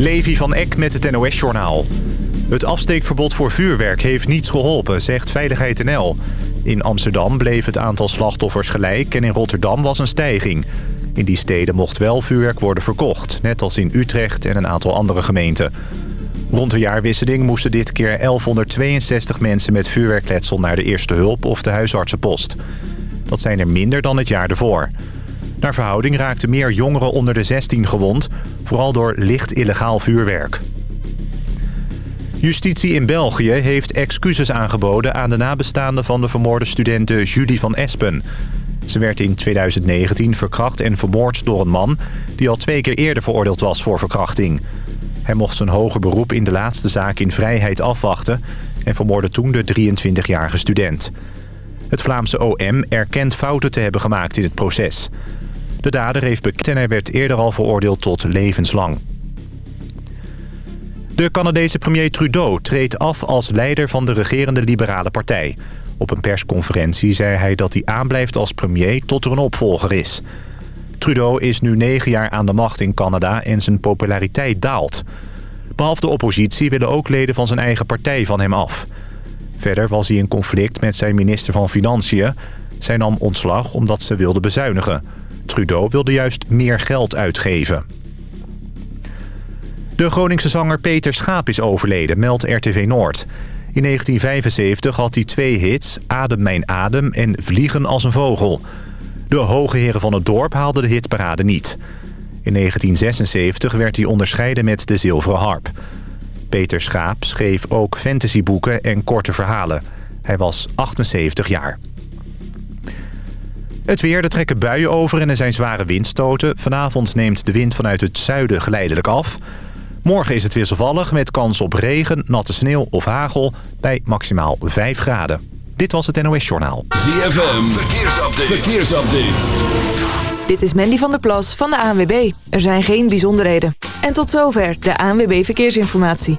Levi van Eck met het NOS-journaal. Het afsteekverbod voor vuurwerk heeft niets geholpen, zegt Veiligheid NL. In Amsterdam bleef het aantal slachtoffers gelijk en in Rotterdam was een stijging. In die steden mocht wel vuurwerk worden verkocht, net als in Utrecht en een aantal andere gemeenten. Rond de jaarwisseling moesten dit keer 1162 mensen met vuurwerkletsel naar de eerste hulp of de huisartsenpost. Dat zijn er minder dan het jaar ervoor. Naar verhouding raakten meer jongeren onder de 16 gewond, vooral door licht illegaal vuurwerk. Justitie in België heeft excuses aangeboden aan de nabestaanden van de vermoorde studente Julie van Espen. Ze werd in 2019 verkracht en vermoord door een man die al twee keer eerder veroordeeld was voor verkrachting. Hij mocht zijn hoger beroep in de laatste zaak in vrijheid afwachten... en vermoordde toen de 23-jarige student. Het Vlaamse OM erkent fouten te hebben gemaakt in het proces. De dader heeft bekend en hij werd eerder al veroordeeld tot levenslang. De Canadese premier Trudeau treedt af als leider van de regerende Liberale Partij. Op een persconferentie zei hij dat hij aanblijft als premier tot er een opvolger is. Trudeau is nu negen jaar aan de macht in Canada en zijn populariteit daalt. Behalve de oppositie willen ook leden van zijn eigen partij van hem af. Verder was hij in conflict met zijn minister van Financiën. Zij nam ontslag omdat ze wilde bezuinigen. Trudeau wilde juist meer geld uitgeven. De Groningse zanger Peter Schaap is overleden, meldt RTV Noord. In 1975 had hij twee hits, Adem mijn adem en Vliegen als een vogel. De hoge heren van het dorp haalden de hitparade niet. In 1976 werd hij onderscheiden met de Zilveren Harp. Peter Schaap schreef ook fantasyboeken en korte verhalen. Hij was 78 jaar. Het weer, er trekken buien over en er zijn zware windstoten. Vanavond neemt de wind vanuit het zuiden geleidelijk af. Morgen is het wisselvallig met kans op regen, natte sneeuw of hagel bij maximaal 5 graden. Dit was het NOS Journaal. ZFM, verkeersupdate. verkeersupdate. Dit is Mandy van der Plas van de ANWB. Er zijn geen bijzonderheden. En tot zover de ANWB Verkeersinformatie.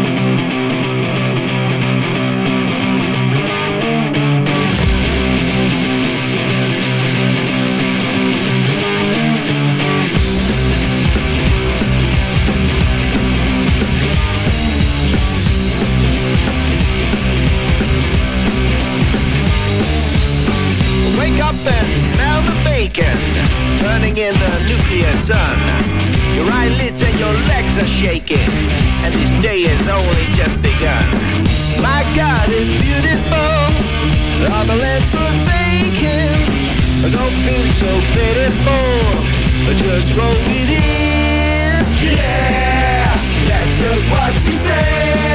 Bacon burning in the nuclear sun. Your eyelids and your legs are shaking, and this day has only just begun. My God, it's beautiful. All the land's forsaken. Don't feel so pitiful. Just roll it in. Yeah, that's just what she said.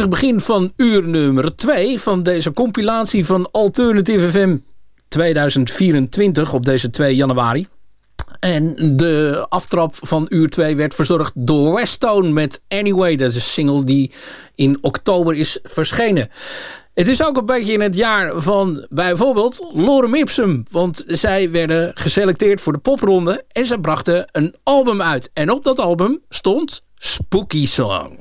Stevig begin van uur nummer 2 van deze compilatie van Alternative FM 2024 op deze 2 januari. En de aftrap van uur 2 werd verzorgd door Westone met Anyway. Dat is een single die in oktober is verschenen. Het is ook een beetje in het jaar van bijvoorbeeld Lorem Ipsum. Want zij werden geselecteerd voor de popronde en ze brachten een album uit. En op dat album stond Spooky Song.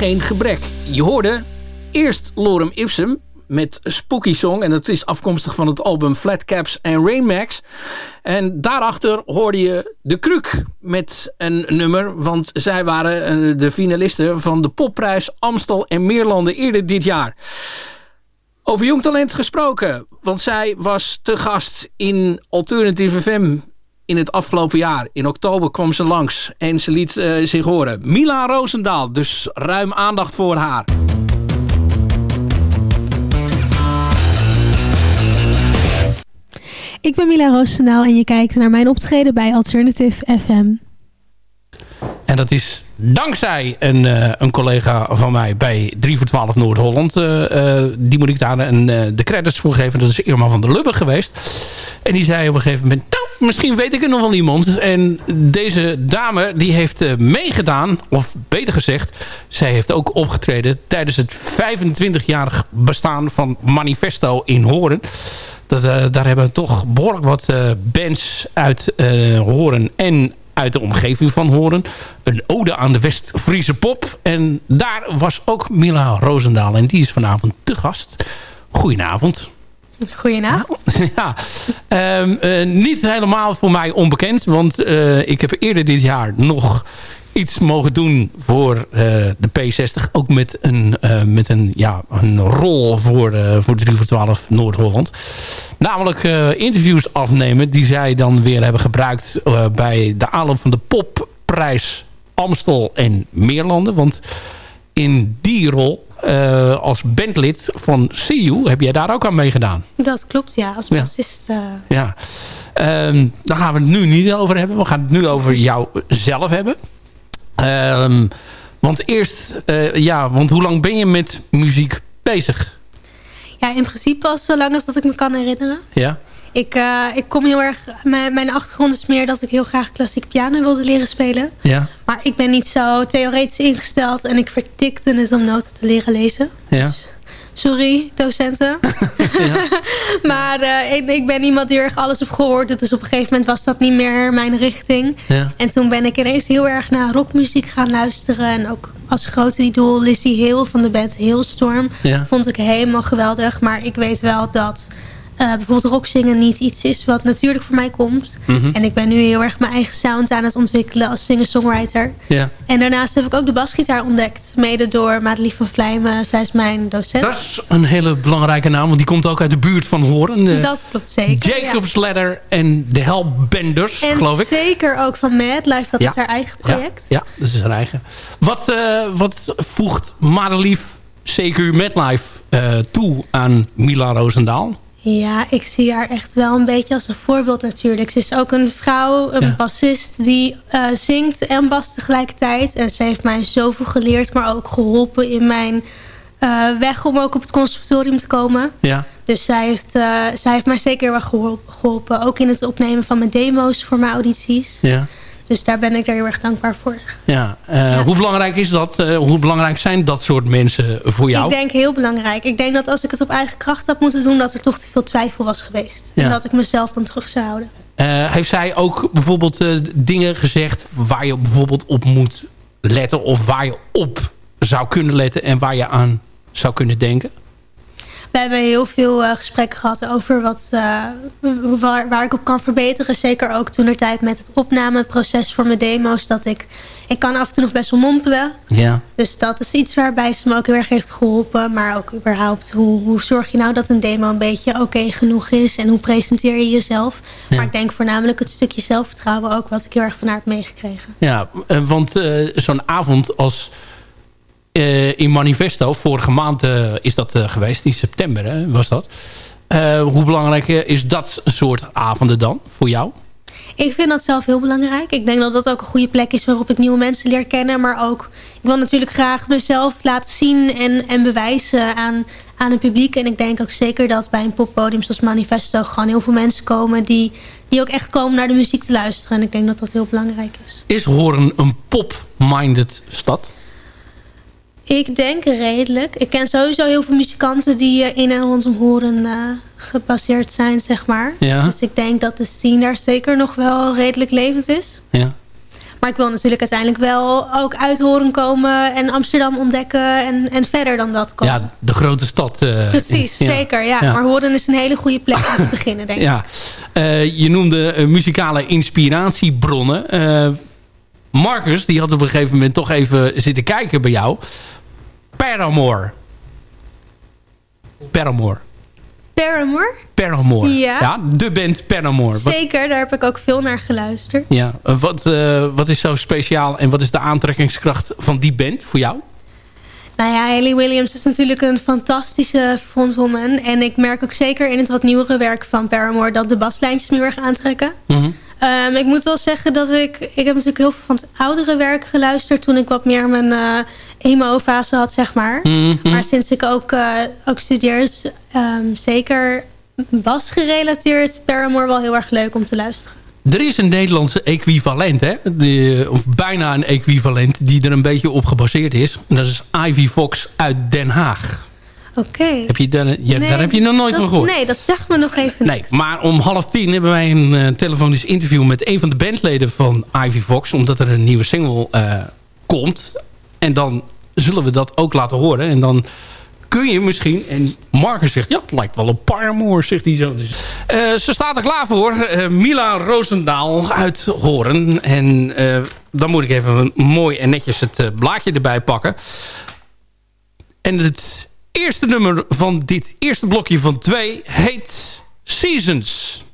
Geen gebrek. Je hoorde eerst Lorem Ipsum met Spooky Song. En dat is afkomstig van het album Flatcaps en Rainmax. En daarachter hoorde je De Kruk met een nummer. Want zij waren eh, de finalisten van de popprijs Amstel en Meerlanden eerder dit jaar. Over jong talent gesproken. Want zij was te gast in Alternative FM in het afgelopen jaar. In oktober kwam ze langs en ze liet eh, zich horen. Mila Roosendaal, dus ruim aandacht voor haar. Ik ben Mila Roosendaal en je kijkt naar mijn optreden bij Alternative FM. En dat is dankzij een, eh, een collega van mij bij 3 voor 12 Noord-Holland. eh, die moet ik daar een, de credits voor geven. Dat is Irma van der Lubbe geweest. En die zei op een gegeven moment... Nou, misschien weet ik er nog wel iemand. En deze dame die heeft meegedaan. Of beter gezegd, zij heeft ook opgetreden... tijdens het 25-jarig bestaan van Manifesto in Horen. Dat, daar hebben toch behoorlijk wat bands uit eh, Horen en uit de omgeving van Horen. Een ode aan de West-Friese pop. En daar was ook Mila Roosendaal. En die is vanavond te gast. Goedenavond. Goedenavond. ja, ehm, eh, niet helemaal voor mij onbekend. Want eh, ik heb eerder dit jaar nog iets mogen doen voor eh, de P60. Ook met een, eh, met een, ja, een rol voor, eh, voor 3 voor 12 Noord-Holland. Namelijk interviews afnemen die zij dan weer hebben gebruikt... bij de aanloop van de popprijs Amstel en Meerlanden. Want in die rol als bandlid van CU heb jij daar ook aan meegedaan. Dat klopt, ja. Als Ja. bassist. eh, Ja. Ehm, daar gaan we het nu niet over hebben. We gaan het nu over jou zelf hebben. Ehm, want eerst, eh, ja, want hoe lang ben je met muziek bezig? ja, in principe al zo lang als dat ik me kan herinneren. Ja? Ik, eh, ik kom heel erg... Mijn, mijn achtergrond is meer dat ik heel graag klassiek piano wilde leren spelen. Ja? Maar ik ben niet zo theoretisch ingesteld. En ik vertikte het om noten te leren lezen. Ja? Sorry, docenten. maar eh, ik, ik ben iemand die er erg alles heb gehoord. Dus op een gegeven moment was dat niet meer mijn richting. Ja. En toen ben ik ineens heel erg naar rockmuziek gaan luisteren. En ook als grote idool Lizzie Heel van de band Hailstorm. Ja. Vond ik helemaal geweldig. Maar ik weet wel dat bijvoorbeeld rockzingen niet iets is wat natuurlijk voor mij komt. Mhm. En ik ben nu heel erg mijn eigen sound aan het ontwikkelen als singer-songwriter. Ja. En daarnaast heb ik ook de basgitaar ontdekt. Mede door Madelief van Vlijmen. Zij is mijn docent. Dat is een hele belangrijke naam, want die komt ook uit de buurt van Horen. Eh, Dat klopt zeker. Jacob's Ladder en de Hellbenders, ja. En geloof ik. zeker ook van Mad Life. Dat Ja. is haar eigen project. Ja, ja, dat is haar eigen. Wat, eh, wat voegt Madelief CQ Madlife eh toe aan Mila Roosendaal? Ja, ik zie haar echt wel een beetje als een voorbeeld natuurlijk. Ze is ook een vrouw, een Ja. bassist die eh, zingt en bast tegelijkertijd. En ze heeft mij zoveel geleerd, maar ook geholpen in mijn eh, weg om ook op het conservatorium te komen. Ja. Dus zij heeft, eh, zij heeft mij zeker wel gehol- geholpen. Ook in het opnemen van mijn demo's voor mijn audities. Ja. Dus daar ben ik er heel erg dankbaar voor. Ja. eh, Hoe belangrijk is dat? Eh, hoe belangrijk zijn dat soort mensen voor jou? Ik denk heel belangrijk. Ik denk dat als ik het op eigen kracht had moeten doen... dat er toch te veel twijfel was geweest. Ja. En dat ik mezelf dan terug zou houden. Eh, heeft zij ook bijvoorbeeld dingen gezegd waar je bijvoorbeeld op moet letten? Of waar je op zou kunnen letten en waar je aan zou kunnen denken? We hebben heel veel eh, gesprekken gehad over wat, eh, waar, waar ik op kan verbeteren. Zeker ook toen er tijd met het opnameproces voor mijn demo's. Dat ik, ik kan af en toe nog best wel mompelen. Ja. Dus dat is iets waarbij ze me ook heel erg heeft geholpen. Maar ook überhaupt, hoe, hoe zorg je nou dat een demo een beetje oké genoeg is? En hoe presenteer je jezelf? Ja. Maar ik denk voornamelijk het stukje zelfvertrouwen ook... wat ik heel erg van haar heb meegekregen. Ja, eh, want zo'n avond als eh, in Manifesto, vorige maand eh, is dat eh, geweest, in september hè, was dat. Hoe belangrijk is dat soort avonden dan voor jou? Ik vind dat zelf heel belangrijk. Ik denk dat dat ook een goede plek is waarop ik nieuwe mensen leer kennen. Maar ook, ik wil natuurlijk graag mezelf laten zien en, en bewijzen aan, aan het publiek. En ik denk ook zeker dat bij een poppodium zoals Manifesto... gewoon heel veel mensen komen die, die ook echt komen naar de muziek te luisteren. En ik denk dat dat heel belangrijk is. Is Horen een pop-minded stad? Ik denk redelijk. Ik ken sowieso heel veel muzikanten die eh, in en rondom Horen eh, gebaseerd zijn, zeg maar. Ja. Dus ik denk dat de scene daar zeker nog wel redelijk levend is. Ja. Maar ik wil natuurlijk uiteindelijk wel ook uit Horen komen en Amsterdam ontdekken en, en verder dan dat komen. ja, de grote stad. eh, Precies, ja. zeker. Ja. Ja. Maar Horen is een hele goede plek om te beginnen, denk ik. Ja, je noemde muzikale inspiratiebronnen. Marcus, die had op een gegeven moment toch even zitten kijken bij jou. Paramore. Paramore. Paramore? Paramore. Ja. de band Paramore. Zeker, daar heb ik ook veel naar geluisterd. ja, eh, wat, eh, wat is zo speciaal en wat is de aantrekkingskracht van die band voor jou? Nou ja, Hayley Williams is natuurlijk een fantastische frontwoman. En ik merk ook zeker in het wat nieuwere werk van Paramore... dat de baslijntjes me heel erg aantrekken. Mhm. Ehm, ik moet wel zeggen dat ik... Ik heb natuurlijk heel veel van het oudere werk geluisterd... toen ik wat meer mijn eh, emo-fase had, zeg maar. Mhm. Maar sinds ik ook, eh, ook studeer... is ehm, zeker bas gerelateerd Paramore wel heel erg leuk om te luisteren. Er is een Nederlandse equivalent, hè? Die, of bijna een equivalent, die er een beetje op gebaseerd is. En dat is Ivy Fox uit Den Haag. Oké. Heb je daar, ja, Nee, daar heb je nog nooit dat- van gehoord? Nee, dat zegt me nog even Nee, niks. maar om half tien hebben wij een eh, telefonisch interview met een van de bandleden van Ivy Fox. Omdat er een nieuwe single eh, komt. En dan zullen we dat ook laten horen. En dan kun je misschien... En Marcus zegt, ja, het lijkt wel een Paramore, zegt hij zo. Dus, eh, ze staat er klaar voor. Eh, Mila Roosendaal uit Horen. En eh, dan moet ik even mooi en netjes het blaadje erbij pakken. En het eerste nummer van dit eerste blokje van twee heet Seasons.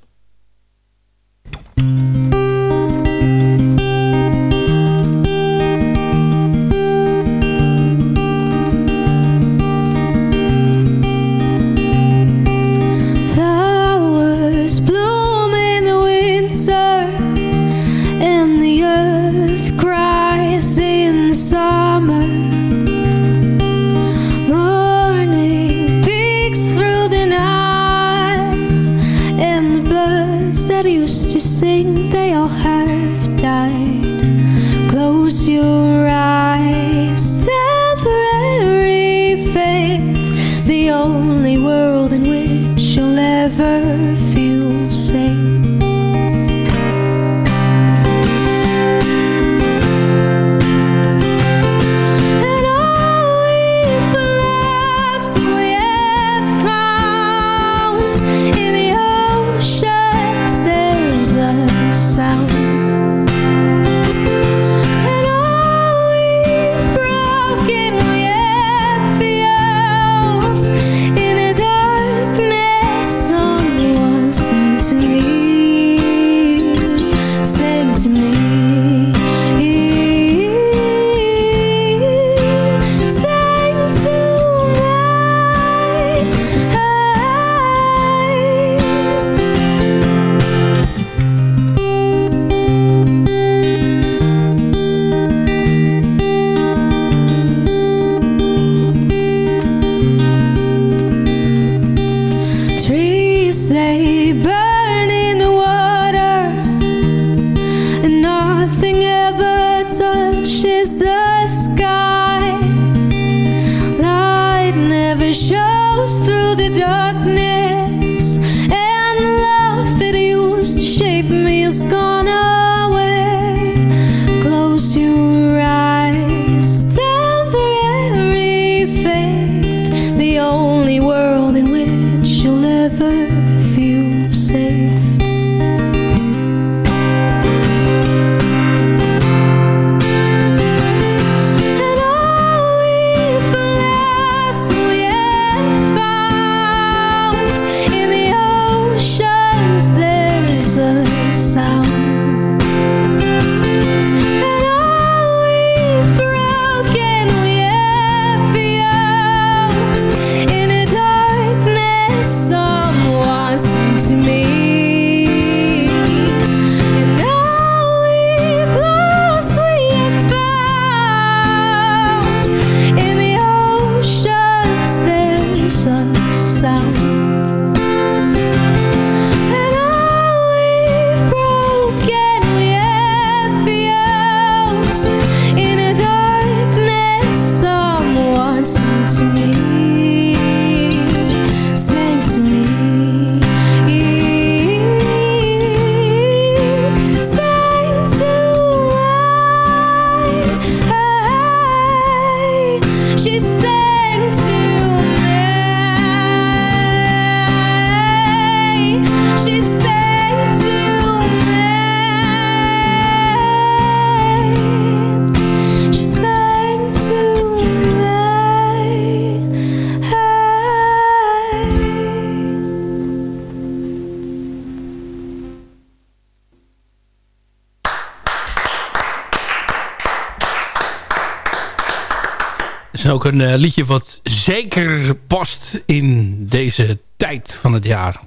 is ook een eh, liedje wat zeker past in deze tijd van het jaar.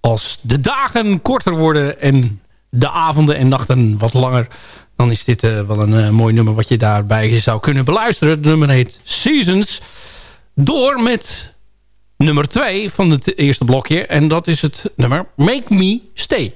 Als de dagen korter worden en de avonden en nachten wat langer... dan is dit eh, wel een eh, mooi nummer wat je daarbij zou kunnen beluisteren. Het nummer heet Seasons. Door met nummer 2 van het eerste blokje. En dat is het nummer Make Me Stay.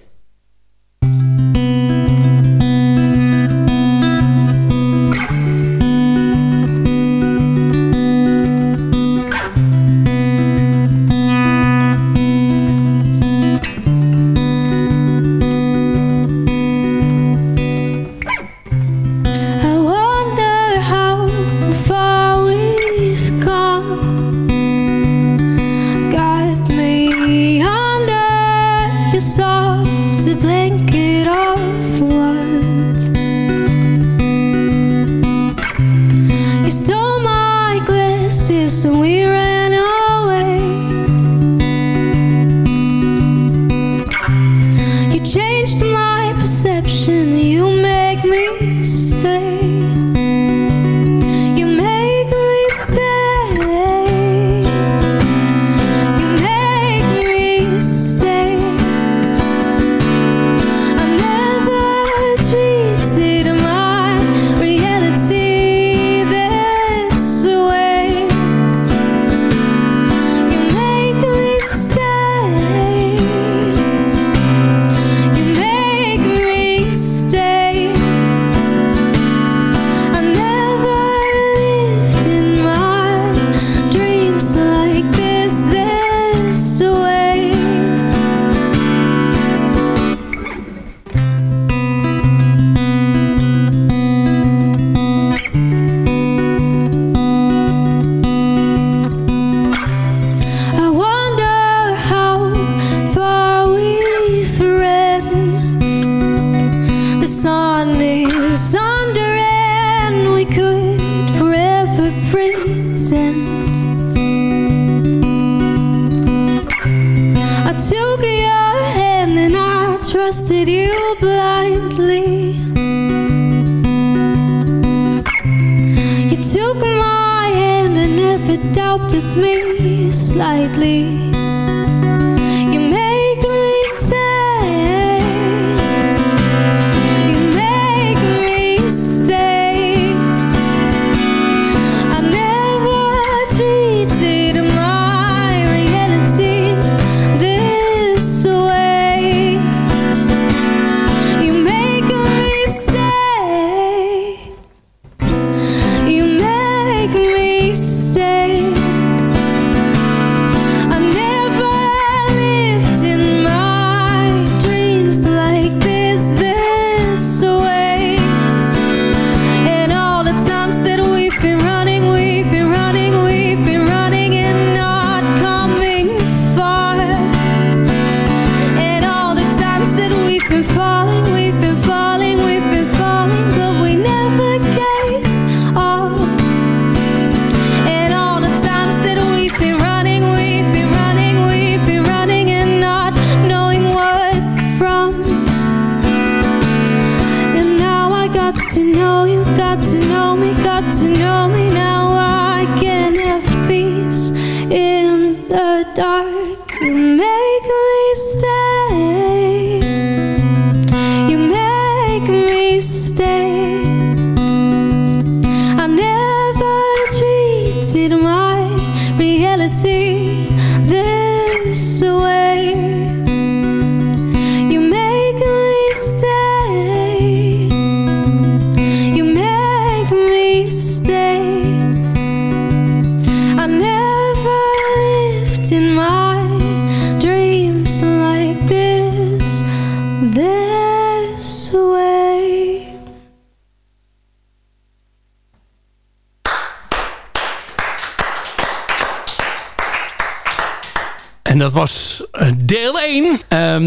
dark, you make me stay.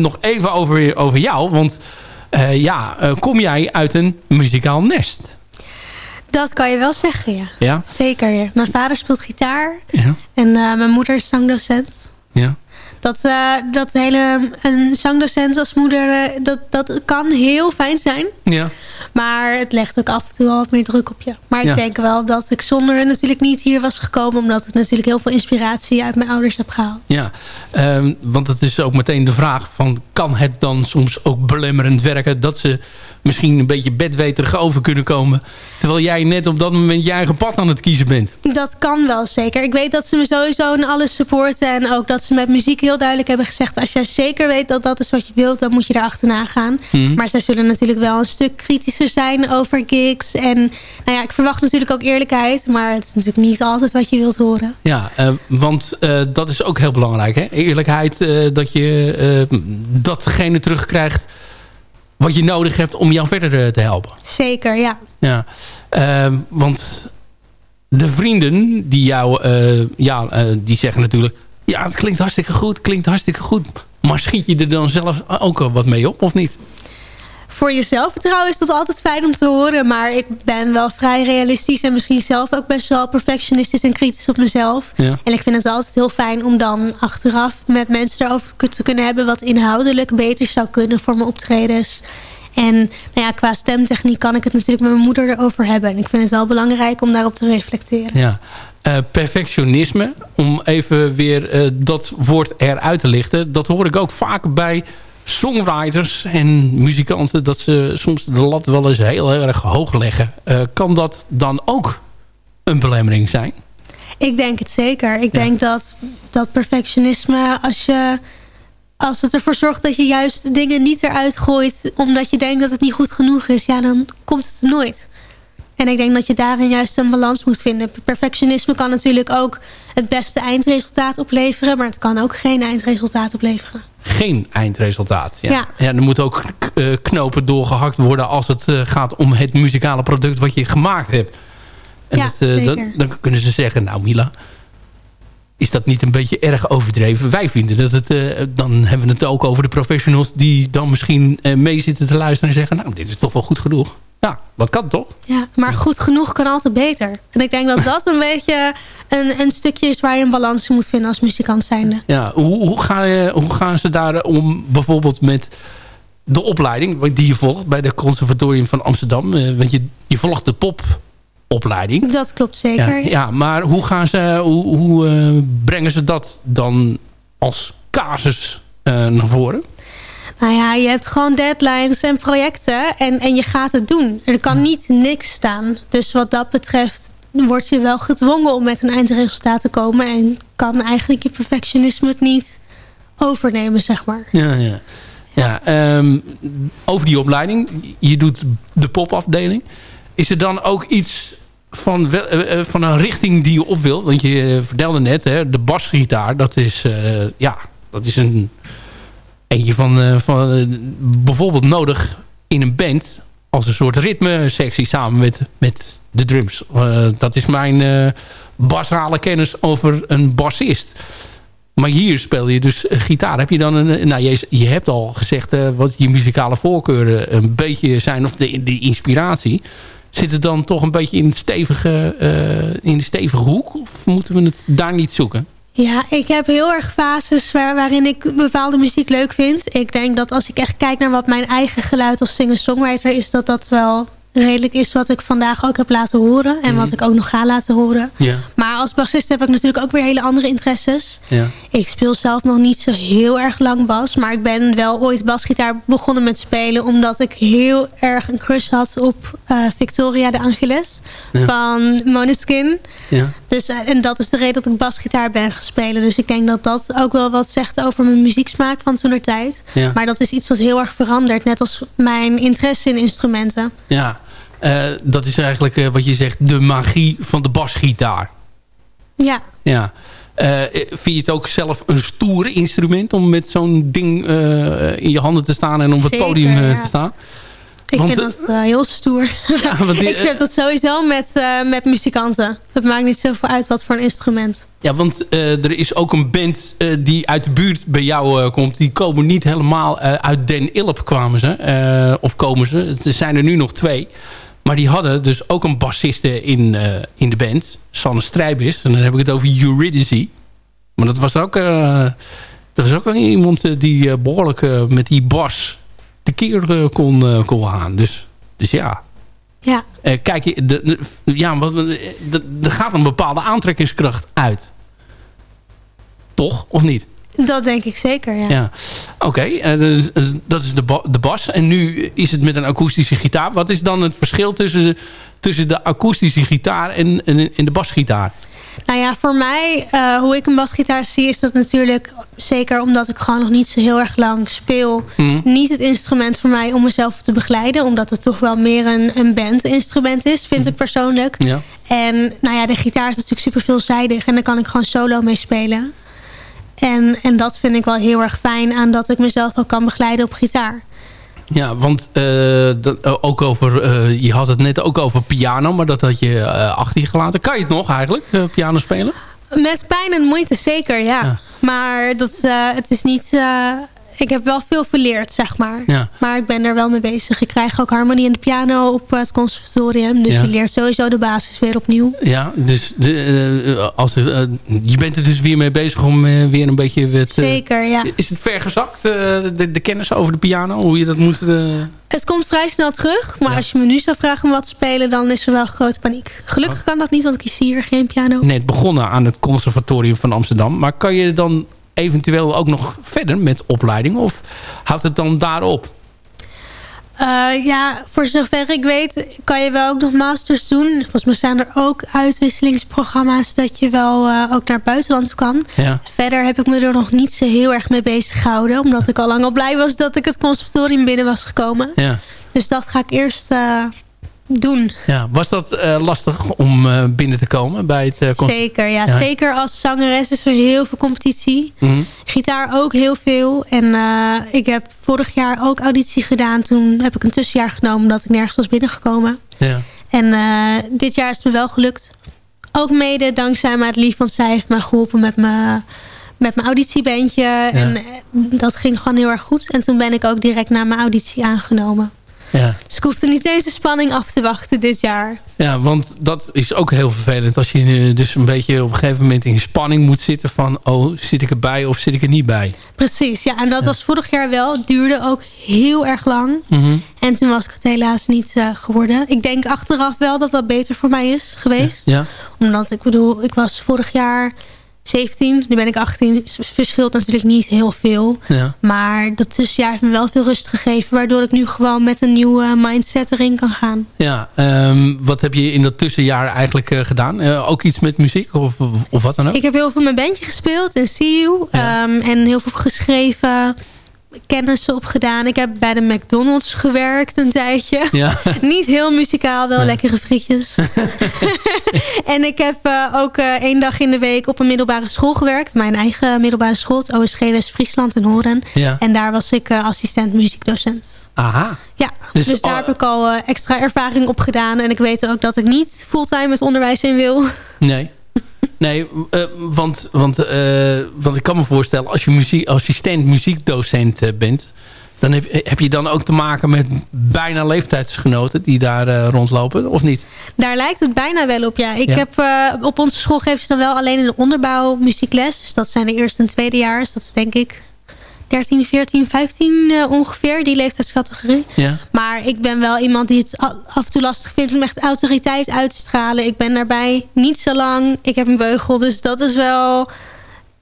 Nog even over, over jou. Want eh, ja, eh, kom jij uit een muzikaal nest? Dat kan je wel zeggen, ja. Ja? Zeker, ja. Mijn vader speelt gitaar. Ja. En eh, mijn moeder is zangdocent. Ja. Dat, eh, dat hele, een zangdocent als moeder, eh, dat, dat kan heel fijn zijn. Ja. Maar het legt ook af en toe al wat meer druk op je. Maar ik Ja. denk wel dat ik zonder hen natuurlijk niet hier was gekomen. Omdat ik natuurlijk heel veel inspiratie uit mijn ouders heb gehaald. Ja, ehm, want het is ook meteen de vraag van... kan het dan soms ook belemmerend werken... dat ze misschien een beetje bedweterig over kunnen komen... terwijl jij net op dat moment je eigen pad aan het kiezen bent? Dat kan wel zeker. Ik weet dat ze me sowieso in alles supporten. En ook dat ze met muziek heel duidelijk hebben gezegd... als jij zeker weet dat dat is wat je wilt, dan moet je daar achterna gaan. Mhm. Maar zij zullen natuurlijk wel een stuk kritischer zijn over gigs. En nou ja, ik verwacht natuurlijk ook eerlijkheid. Maar het is natuurlijk niet altijd wat je wilt horen. Ja, eh, want eh, dat is ook heel belangrijk. Hè? Eerlijkheid, eh, dat je datgene terugkrijgt... wat je nodig hebt om jou verder eh, te helpen. Zeker, ja. Ja, Ehm, want de vrienden die jou, eh, ja, eh, die zeggen natuurlijk... ja, het klinkt hartstikke goed, klinkt hartstikke goed. Maar schiet je er dan zelf ook wat mee op, of niet? Voor je zelfvertrouwen is dat altijd fijn om te horen. Maar ik ben wel vrij realistisch. En misschien zelf ook best wel perfectionistisch en kritisch op mezelf. Ja. En ik vind het altijd heel fijn om dan achteraf met mensen erover te kunnen hebben... wat inhoudelijk beter zou kunnen voor mijn optredens. En nou ja, qua stemtechniek kan ik het natuurlijk met mijn moeder erover hebben. En ik vind het wel belangrijk om daarop te reflecteren. Ja. Eh, perfectionisme, om even weer eh, dat woord eruit te lichten... dat hoor ik ook vaak bij songwriters en muzikanten... dat ze soms de lat wel eens heel erg hoog leggen. Eh, kan dat dan ook een belemmering zijn? Ik denk het zeker. Ik denk dat, dat perfectionisme, als, je, als het ervoor zorgt dat je juist dingen niet eruit gooit... omdat je denkt dat het niet goed genoeg is, ja, dan komt het nooit. En ik denk dat je daarin juist een balans moet vinden. Perfectionisme kan natuurlijk ook het beste eindresultaat opleveren... maar het kan ook geen eindresultaat opleveren. geen eindresultaat. Ja. Ja. Ja. er moeten ook eh, knopen doorgehakt worden als het eh, gaat om het muzikale product wat je gemaakt hebt. En Ja, dat, eh, dan, kunnen ze zeggen, nou Mila, is dat niet een beetje erg overdreven? Wij vinden dat het, dan hebben we het ook over de professionals die dan misschien mee zitten te luisteren en zeggen, nou dit is toch wel goed genoeg. Ja, dat kan toch? Ja, maar goed genoeg kan altijd beter. En ik denk dat dat een beetje een, een stukje is... waar je een balans moet vinden als muzikant zijnde. Ja, hoe, hoe, ga je, hoe gaan ze daar om bijvoorbeeld met de opleiding die je volgt bij de Conservatorium van Amsterdam? Eh, want je, je volgt de popopleiding. Dat klopt zeker. ja, maar hoe, gaan ze, hoe, hoe eh, brengen ze dat dan als casus eh, naar voren? Nou ja, je hebt gewoon deadlines en projecten en, en je gaat het doen. Er kan niet niks staan. Dus wat dat betreft word je wel gedwongen om met een eindresultaat te komen... en kan eigenlijk je perfectionisme het niet overnemen, zeg maar. Ja, ja. ja ehm, over die opleiding. Je doet de popafdeling. Is er dan ook iets van, wel- eh, eh, van een richting die je op wil? Want je eh, vertelde net, hè, de basgitaar, dat is, eh, ja, dat is een eentje van, eh, van eh, bijvoorbeeld nodig in een band als een soort ritmesectie samen met, met de drums. Eh, dat is mijn eh basale kennis over een bassist. Maar hier speel je dus gitaar. Heb je dan een... Nou, je, je hebt al gezegd wat je muzikale voorkeuren een beetje zijn. Of de, de inspiratie. Zit het dan toch een beetje in, stevige, in de stevige hoek? Of moeten we het daar niet zoeken? Ja, ik heb heel erg fases waar, waarin ik bepaalde muziek leuk vind. Ik denk dat als ik echt kijk naar wat mijn eigen geluid als singer-songwriter is... dat dat wel redelijk is wat ik vandaag ook heb laten horen. En wat ik ook nog ga laten horen. Ja. Maar als bassist heb ik natuurlijk ook weer hele andere interesses. Ja. Ik speel zelf nog niet zo heel erg lang bas. Maar ik ben wel ooit basgitaar begonnen met spelen. Omdat ik heel erg een crush had op eh, Victoria de Angeles. Ja. Van Måneskin. Ja. Dus, eh, en dat is de reden dat ik basgitaar ben gaan spelen. Dus ik denk dat dat ook wel wat zegt over mijn muzieksmaak van toen tijd. Maar dat is iets wat heel erg verandert. Net als mijn interesse in instrumenten. ja. Eh, dat is eigenlijk eh, wat je zegt, de magie van de basgitaar. Ja, Ja. Eh, vind je het ook zelf een stoer instrument om met zo'n ding in je handen te staan en op het podium ja. te staan? Ik Want, vind dat heel stoer. die, ik heb dat sowieso met, met muzikanten. Het maakt niet zoveel uit wat voor een instrument. Ja, want er is ook een band die uit de buurt bij jou komt. Die komen niet helemaal uit Den Ilp kwamen ze. of komen ze. Er zijn er nu nog twee. Maar die hadden dus ook een bassiste in, eh, in de band. Sanne Strijbis. En dan heb ik het over Eurydice. Maar dat was ook, eh, dat was ook wel iemand eh, die eh, behoorlijk eh, met die bas tekeer kon, kon gaan. Dus, dus ja, Ja, kijk, je, de, de- ja, wat, er gaat een bepaalde aantrekkingskracht uit. Toch? Of niet? Dat denk ik zeker, ja. Ja. Oké, eh, dus, eh, dat is de, ba- de bas. En nu is het met een akoestische gitaar. Wat is dan het verschil tussen de, tussen de akoestische gitaar en, en, en de basgitaar? Nou ja, voor mij, eh, hoe ik een basgitaar zie... is dat natuurlijk, zeker omdat ik gewoon nog niet zo heel erg lang speel... Mhm. niet het instrument voor mij om mezelf te begeleiden. Omdat het toch wel meer een, een bandinstrument is, vind ik persoonlijk. Ja. En nou ja, de gitaar is natuurlijk super veelzijdig. En daar kan ik gewoon solo mee spelen. En, en dat vind ik wel heel erg fijn aan dat ik mezelf ook kan begeleiden op gitaar. Ja, want eh, dat, eh, ook over, eh, je had het net ook over piano, maar dat had je eh achter je gelaten. Kan je het nog eigenlijk, piano spelen? Met pijn en moeite zeker, ja. Ja. Maar dat, het is niet... ik heb wel veel verleerd, zeg maar. Ja. Maar ik ben er wel mee bezig. Ik krijg ook harmonie en de piano op het conservatorium. Dus Ja. je leert sowieso de basis weer opnieuw. Ja, dus de, eh, als, eh, je bent er dus weer mee bezig om eh, weer een beetje... Met, eh, Zeker, ja. Is het vergezakt, de, de kennis over de piano? Hoe je dat moest... Het komt vrij snel terug. Maar Ja. als je me nu zou vragen om wat te spelen... dan is er wel grote paniek. Gelukkig Oh. kan dat niet, want ik zie hier geen piano. net begonnen aan het conservatorium van Amsterdam. Maar kan je dan eventueel ook nog verder met opleiding? Of houdt het dan daarop? Eh, ja, voor zover ik weet kan je wel ook nog masters doen. Volgens mij zijn er ook uitwisselingsprogramma's... dat je wel eh, ook naar het buitenland kan. Ja. Verder heb ik me er nog niet zo heel erg mee bezig gehouden. Omdat ik al lang al blij was dat ik het conservatorium binnen was gekomen. Ja. Dus dat ga ik eerst eh, doen. Ja, was dat eh, lastig om eh, binnen te komen bij het... cons- Zeker, ja. Ja. Zeker als zangeres is er heel veel competitie. Mhm. Gitaar ook heel veel. En ik heb vorig jaar ook auditie gedaan. Toen heb ik een tussenjaar genomen omdat ik nergens was binnengekomen. Ja. En dit jaar is het me wel gelukt. Ook mede dankzij Maat Lief, want zij heeft me geholpen met mijn, met mijn auditiebandje. En dat ging gewoon heel erg goed. En toen ben ik ook direct na mijn auditie aangenomen. Ja. Dus ik hoefde niet eens de spanning af te wachten dit jaar. ja, want dat is ook heel vervelend. Als je dus een beetje op een gegeven moment in spanning moet zitten van... oh, zit ik erbij of zit ik er niet bij? Precies, ja. En dat was vorig jaar wel. Het duurde ook heel erg lang. Mhm. En toen was ik het helaas niet eh, geworden. Ik denk achteraf wel dat dat beter voor mij is geweest. Ja. Omdat ik bedoel, ik was vorig jaar 17, nu ben ik 18. Het verschilt natuurlijk niet heel veel. Ja. Maar dat tussenjaar heeft me wel veel rust gegeven. Waardoor ik nu gewoon met een nieuwe mindset erin kan gaan. Ja, ehm, wat heb je in dat tussenjaar eigenlijk eh, gedaan? Eh, ook iets met muziek of, of, wat dan ook? Ik heb heel veel met bandje gespeeld in See You. Ja. ehm, en heel veel geschreven, kennissen opgedaan. Ik heb bij de McDonald's gewerkt een tijdje. Ja. Niet heel muzikaal, wel lekkere frietjes. en ik heb eh, ook eh, één dag in de week op een middelbare school gewerkt. Mijn eigen middelbare school, het OSG West-Friesland in Horen. Ja. En daar was ik eh, assistent muziekdocent. Aha. Ja, Dus, dus, daar heb ik al extra ervaring op gedaan. En ik weet ook dat ik niet fulltime het onderwijs in wil. Nee. Nee, eh, want, want, eh, want ik kan me voorstellen... als je muziek, assistent muziekdocent eh, bent... dan heb, heb je dan ook te maken met bijna leeftijdsgenoten... die daar rondlopen, of niet? Daar lijkt het bijna wel op, ja. Ik Ja. heb op onze school geven ze dan wel alleen in de onderbouw muziekles. Dus dat zijn de eerste en tweedejaars. Dat is denk ik 13, 14, 15 eh, ongeveer, die leeftijdscategorie. Ja. Maar ik ben wel iemand die het af en toe lastig vindt om echt autoriteit uit te stralen. Ik ben daarbij niet zo lang. Ik heb een beugel, dus dat is wel...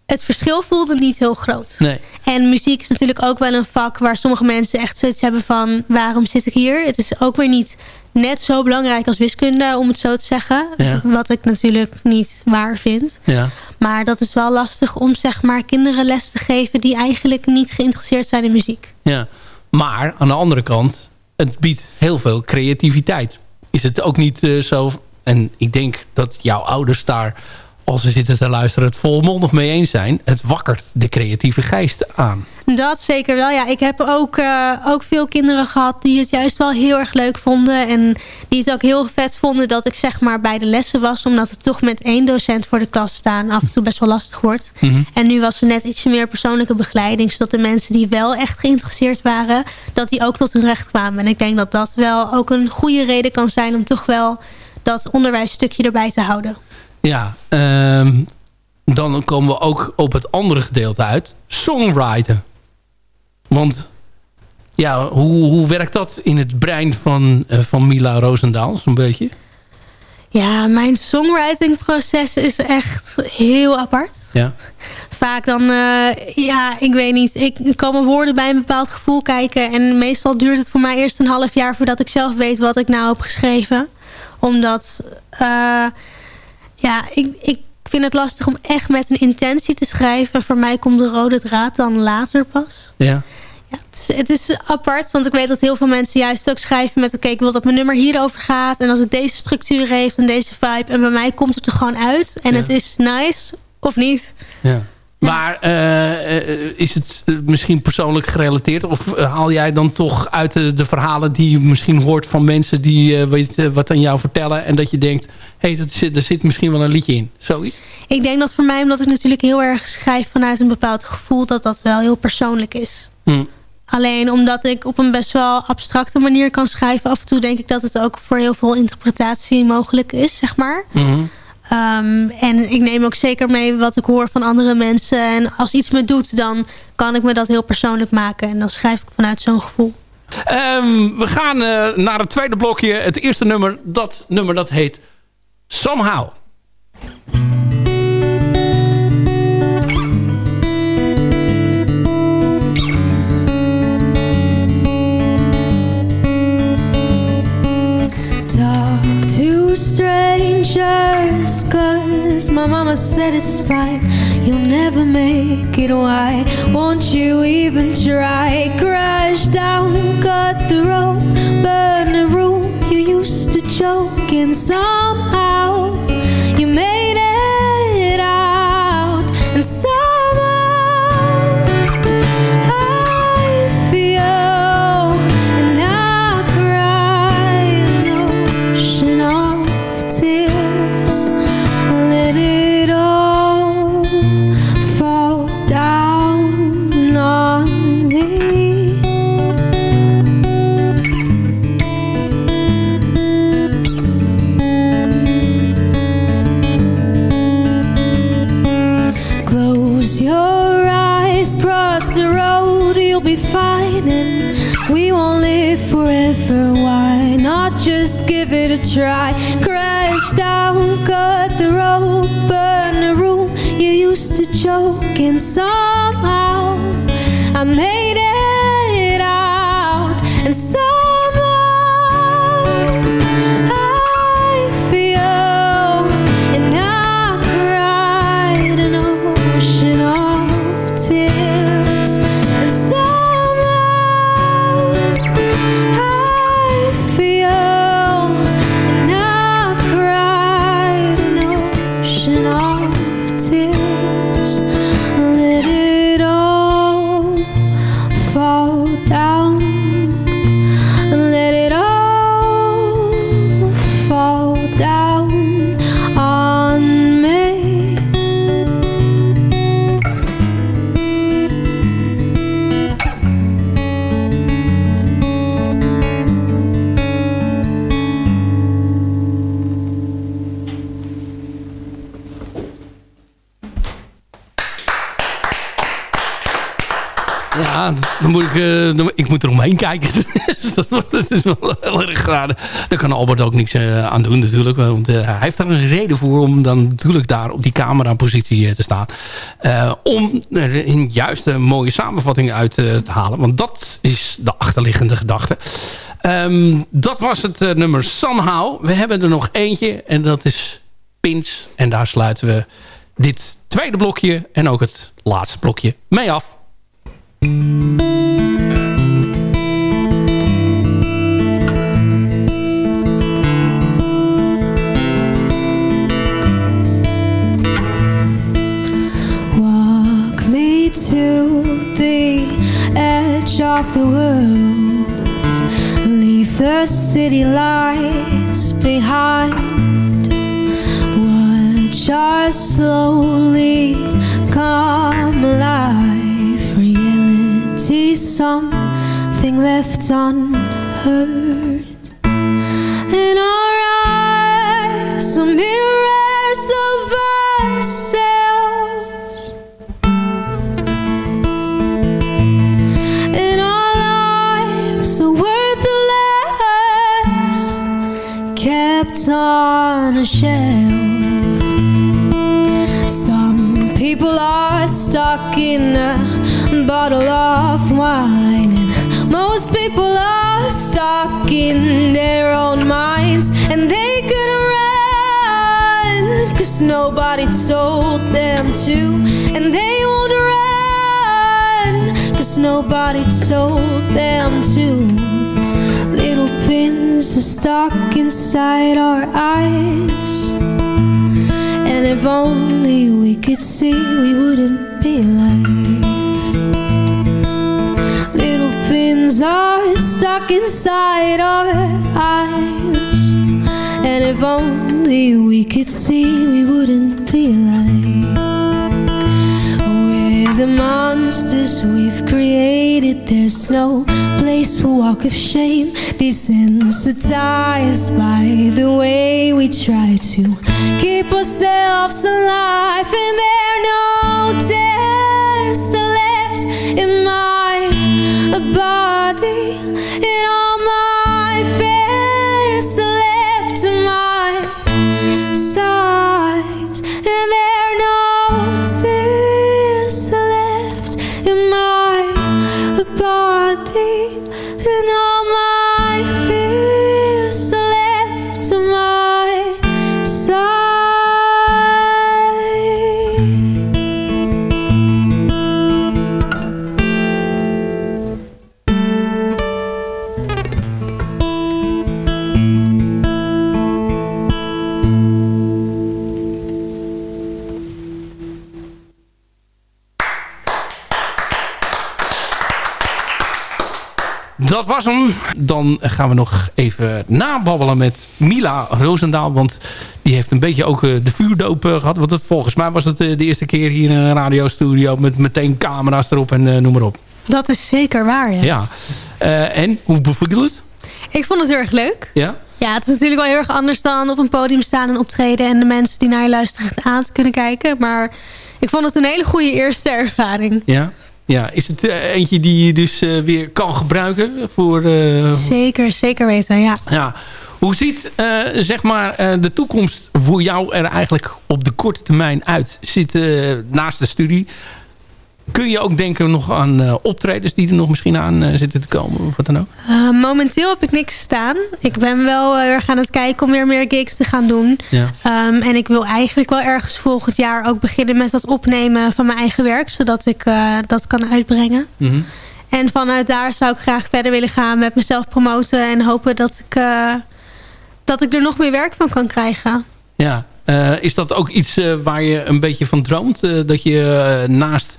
Het verschil voelt het niet heel groot. Nee. En muziek is natuurlijk ook wel een vak waar sommige mensen echt zoiets hebben van... waarom zit ik hier? Het is ook weer niet net zo belangrijk als wiskunde, om het zo te zeggen. Ja. Wat ik natuurlijk niet waar vind. Ja. Maar dat is wel lastig om zeg maar kinderen les te geven... die eigenlijk niet geïnteresseerd zijn in muziek. ja. Maar aan de andere kant... het biedt heel veel creativiteit. Is het ook niet eh, zo... en ik denk dat jouw ouders daar als ze zitten te luisteren, het volmondig mee eens zijn. Het wakkert de creatieve geest aan. Dat zeker wel, ja. Ik heb ook, eh, ook veel kinderen gehad die het juist wel heel erg leuk vonden. En die het ook heel vet vonden dat ik zeg maar bij de lessen was. Omdat het toch met één docent voor de klas staan af en toe best wel lastig wordt. Mhm. En nu was er net ietsje meer persoonlijke begeleiding. Zodat de mensen die wel echt geïnteresseerd waren, dat die ook tot hun recht kwamen. En ik denk dat dat wel ook een goede reden kan zijn om toch wel dat onderwijsstukje erbij te houden. Ja, ehm, dan komen we ook op het andere gedeelte uit. Songwriten. Want ja, hoe, hoe werkt dat in het brein van, eh, van Mila Roosendaal zo'n beetje? Ja, mijn songwritingproces is echt heel apart. Ja. Vaak dan, eh, ja, ik weet niet. Ik komen woorden bij een bepaald gevoel kijken. En meestal duurt het voor mij eerst een half jaar voordat ik zelf weet wat ik nou heb geschreven. Omdat, eh, ja, ik, ik vind het lastig om echt met een intentie te schrijven. En voor mij komt de rode draad dan later pas. Ja. Ja, het, is, het is apart, want ik weet dat heel veel mensen juist ook schrijven met... oké, ik wil dat mijn nummer hierover gaat... en dat het deze structuur heeft en deze vibe. En bij mij komt het er gewoon uit. En Ja. het is nice, of niet. Ja. Maar eh, eh, is het eh, misschien persoonlijk gerelateerd? Of haal jij dan toch uit de, de verhalen die je misschien hoort van mensen die weet, wat aan jou vertellen... en dat je denkt, hé, hey, zit, er zit misschien wel een liedje in. Zoiets? Ik denk dat voor mij, omdat ik natuurlijk heel erg schrijf... vanuit een bepaald gevoel, dat dat wel heel persoonlijk is. Hm. Alleen omdat ik op een best wel abstracte manier kan schrijven... af en toe denk ik dat het ook voor heel veel interpretatie mogelijk is, zeg maar... Mhm. Um, en ik neem ook zeker mee wat ik hoor van andere mensen. En als iets me doet, dan kan ik me dat heel persoonlijk maken. En dan schrijf ik vanuit zo'n gevoel. Ehm, we gaan eh, naar het tweede blokje. Het eerste nummer, dat nummer dat heet Somehow. Strangers Cause my mama said it's fine. You'll never make it Why won't you even try? Crash down, cut the rope Burn the room. You used to choke And somehow You made kijken. Dus dat, is wel heel erg raar. Daar kan Albert ook niks eh, aan doen natuurlijk. Want eh, hij heeft daar een reden voor om dan natuurlijk daar op die camerapositie eh, te staan. Eh, om er een juiste mooie samenvatting uit eh, te halen. Want dat is de achterliggende gedachte. Ehm, dat was het eh, nummer Somehow. We hebben er nog eentje en dat is Pins. En daar sluiten we dit tweede blokje en ook het laatste blokje mee af. The world. Leave the city lights behind. Watch us slowly come alive. Reality, something left unheard. In our eyes, are mirrors a shelf. Some people are stuck in a bottle of wine, and most people are stuck in their own minds, and they couldn't run, cause nobody told them to, and they won't run, cause nobody told them to. Pins are stuck inside our eyes. And if only we could see, we wouldn't be alive. Little pins are stuck inside our eyes. And if only we could see, we wouldn't be alive. The monsters we've created. There's no place for walk of shame. Desensitized by the way we try to keep ourselves alive. And there are no tears left in my body. Dan gaan we nog even nababbelen met Mila Roosendaal. Want die heeft een beetje ook eh, de vuurdoop eh, gehad. Want het, volgens mij was het eh, de eerste keer hier in een radiostudio... met meteen camera's erop en noem maar op. Dat is zeker waar, ja. Ja. En, hoe beviel het? Ik vond het heel erg leuk. Ja? Ja, het is natuurlijk wel heel erg anders dan op een podium staan en optreden... en de mensen die naar je luisteren aan te kunnen kijken. Maar ik vond het een hele goede eerste ervaring. Ja. Ja, is het eh, eentje die je dus eh, weer kan gebruiken voor... eh, Zeker, zeker weten, ja. ja. Hoe ziet zeg maar, de toekomst voor jou er eigenlijk op de korte termijn uit? Zit naast de studie... Kun je ook denken nog aan eh, optredens die er nog misschien aan eh, zitten te komen? Of wat dan ook? Uh, momenteel heb ik niks staan. Ik ben wel erg aan het kijken om weer meer gigs te gaan doen. Ja. Um, en ik wil eigenlijk wel ergens volgend jaar ook beginnen met het opnemen van mijn eigen werk. Zodat ik dat kan uitbrengen. Mhm. En vanuit daar zou ik graag verder willen gaan met mezelf promoten. En hopen dat ik, dat ik er nog meer werk van kan krijgen. Ja. Is dat ook iets waar je een beetje van droomt? Dat je naast,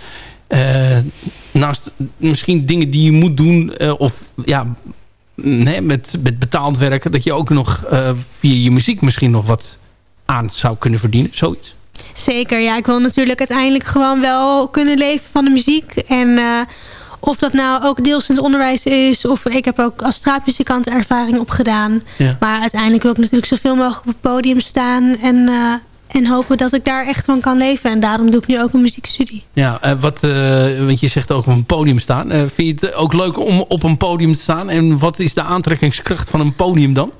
naast misschien dingen die je moet doen... of ja, nee, met, met betaald werken... dat je ook nog via je muziek misschien nog wat aan zou kunnen verdienen? Zoiets? Zeker, ja. Ik wil natuurlijk uiteindelijk gewoon wel kunnen leven van de muziek. En of dat nou ook deels in het onderwijs is... of ik heb ook als straatmuzikant ervaring opgedaan. Ja. Maar uiteindelijk wil ik natuurlijk zoveel mogelijk op het podium staan... en, uh, en hopen dat ik daar echt van kan leven. En daarom doe ik nu ook een muziekstudie. Ja, uh, wat, uh, want je zegt ook op een podium staan. vind je het ook leuk om op een podium te staan? En wat is de aantrekkingskracht van een podium dan?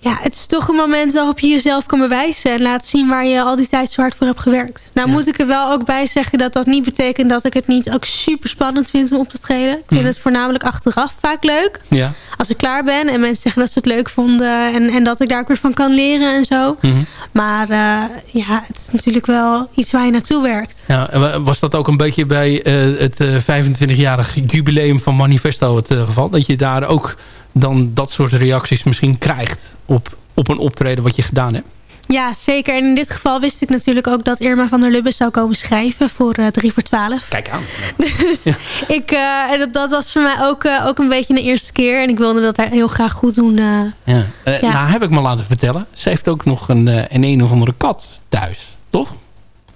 Ja, het is toch een moment waarop je jezelf kan bewijzen... en laat zien waar je al die tijd zo hard voor hebt gewerkt. Nou ja. moet ik er wel ook bij zeggen dat dat niet betekent... dat ik het niet ook super spannend vind om op te treden. Ik vind mm. het voornamelijk achteraf vaak leuk. Ja. Als ik klaar ben en mensen zeggen dat ze het leuk vonden... en, en dat ik daar ook weer van kan leren en zo. Mhm. Mm -hmm. Maar uh, ja, het is natuurlijk wel iets waar je naartoe werkt. Ja, was dat ook een beetje bij uh, het uh, 25-jarig jubileum van Manifesto het uh, geval? Dat je daar ook dan dat soort reacties misschien krijgt op, op een optreden wat je gedaan hebt? Ja, zeker. En in dit geval wist ik natuurlijk ook dat Irma van der Lubbe zou komen schrijven voor eh 3 voor 12. Kijk aan. Dus ik, en dat, dat was voor mij ook, eh, ook een beetje de eerste keer. En ik wilde dat heel graag goed doen. Ja. Ja. Nou, heb ik me laten vertellen. Ze heeft ook nog een, een een of andere kat thuis. Toch?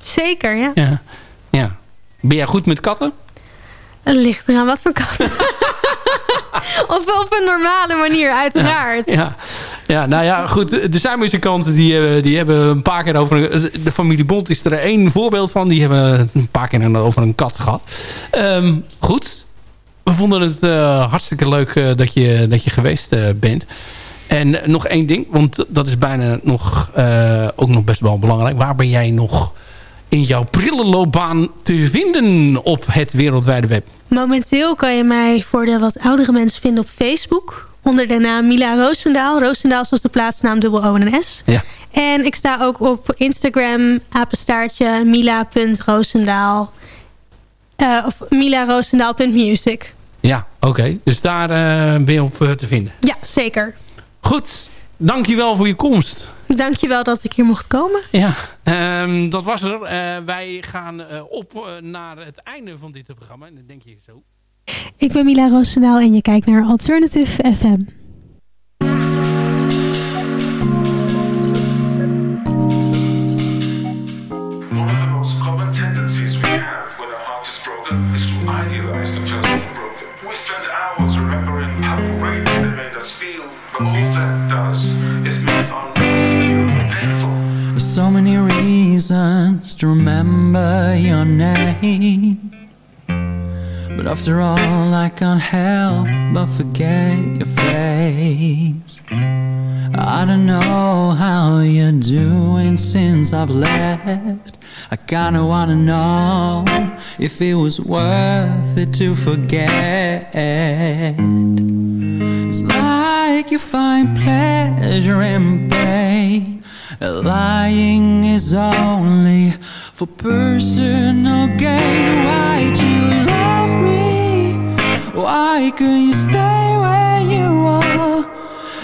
zeker, ja. Ja. ja. Ben jij goed met katten? Ligt eraan wat voor kat. of op een normale manier, uiteraard. Ja. Ja, nou ja, goed. Er zijn muzikanten die, eh, die hebben een paar keer over... De familie Bond is er één voorbeeld van. Die hebben een paar keer over een kat gehad. Ehm, goed. We vonden het eh, hartstikke leuk eh, dat, je, dat je geweest bent. En nog één ding, want dat is bijna nog, ook nog best wel belangrijk. Waar ben jij nog in jouw prille loopbaan te vinden op het wereldwijde web? Momenteel kan je mij voor de wat oudere mensen vinden op Facebook. Onder de naam Mila Roosendaal. Roosendaal zoals de plaatsnaam dubbel O en S. Ja. En ik sta ook op Instagram, apenstaartje, mila.roosendaal. Eh of milaroosendaal.music. Ja, oké. Dus daar eh, ben je op eh, te vinden. Ja, zeker. Goed, dankjewel voor je komst. Dankjewel dat ik hier mocht komen. Ja, ehm, dat was er. Eh, wij gaan eh, op eh, naar het einde van dit programma. En dan denk je zo. Ik ben Mila Roosendaal en je kijkt naar Alternative FM. One of the most common tendencies we have when our heart is broken is to idealize the person broken. We spend hours remembering how great they made us feel, but all that does So many reasons to remember your name. But after all, I can't help but forget your face. I don't know how you're doing since I've left. I kinda wanna know if it was worth it to forget. It's like you find pleasure in pain. Lying is only for personal gain. Why do you love me? Why couldn't you stay where you are?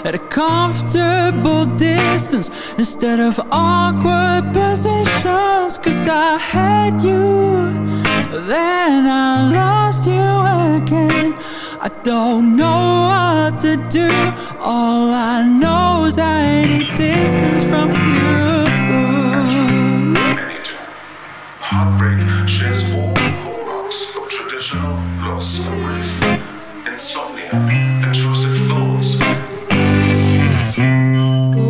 At a comfortable distance instead of awkward positions. Cause I had you, then I lost you again. I don't know what to do. All I know is I need distance from you. Anytime. Heartbreak shares all hallmarks of traditional loss and grief. Insomnia, intrusive thoughts,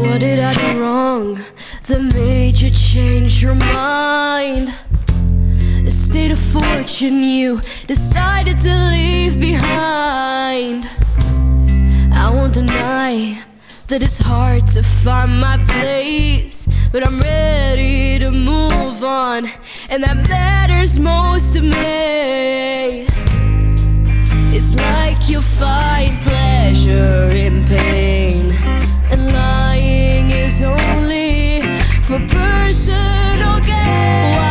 What did I do wrong that made you change your mind? State of fortune you decided to leave behind. I won't deny that it's hard to find my place, but I'm ready to move on, and that matters most to me. It's like you find pleasure in pain, and lying is only for personal gain.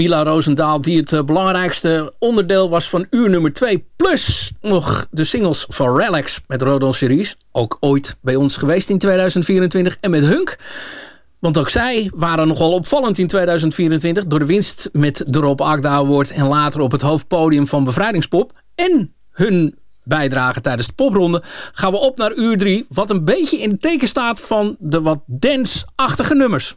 Mila Roosendaal, die het eh, belangrijkste onderdeel was van uur nummer 2. Plus nog de singles van Relax met Rodon Series. Ook ooit bij ons geweest in 2024. En met Hunk. Want ook zij waren nogal opvallend in 2024... door de winst met de Rob Agda Award... en later op het hoofdpodium van Bevrijdingspop. En hun bijdrage tijdens de popronde... gaan we op naar uur 3... wat een beetje in het teken staat van de wat dance-achtige nummers.